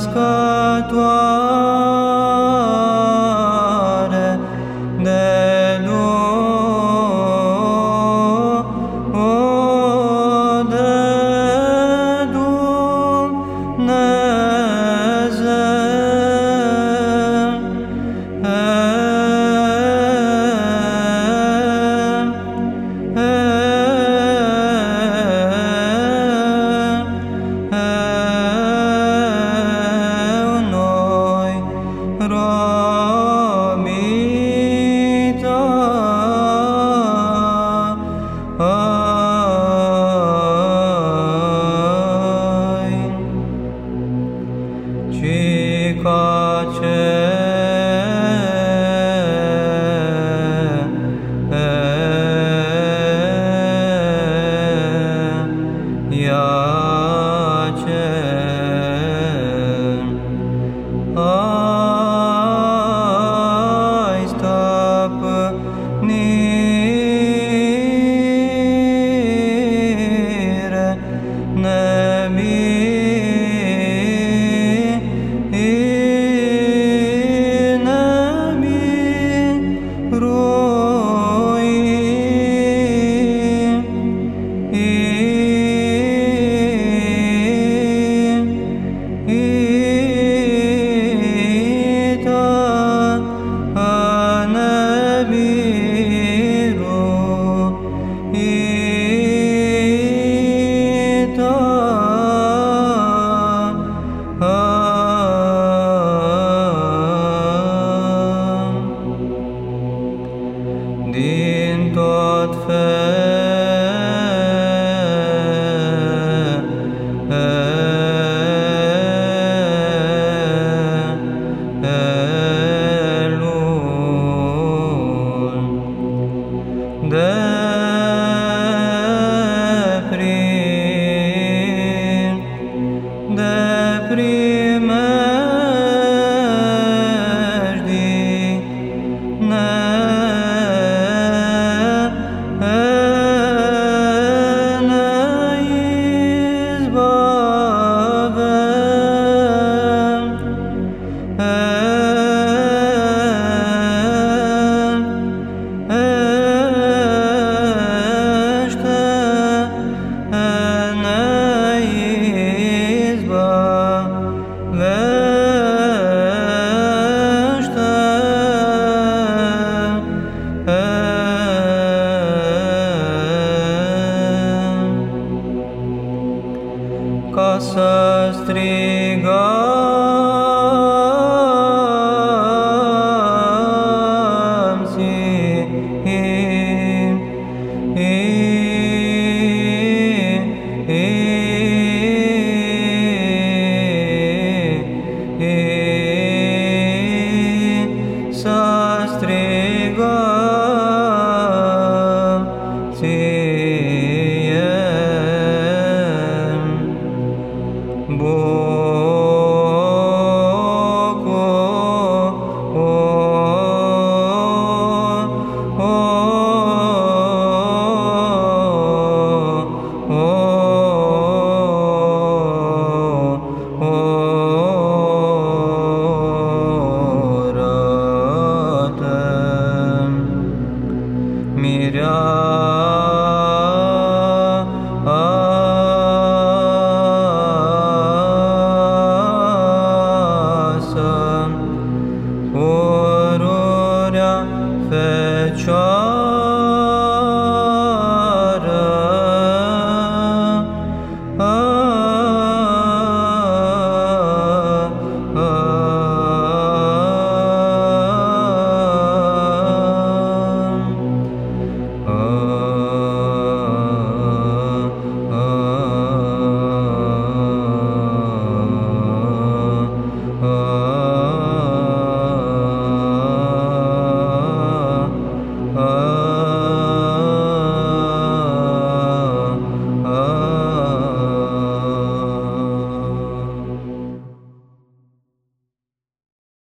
god ci ca cel Uh...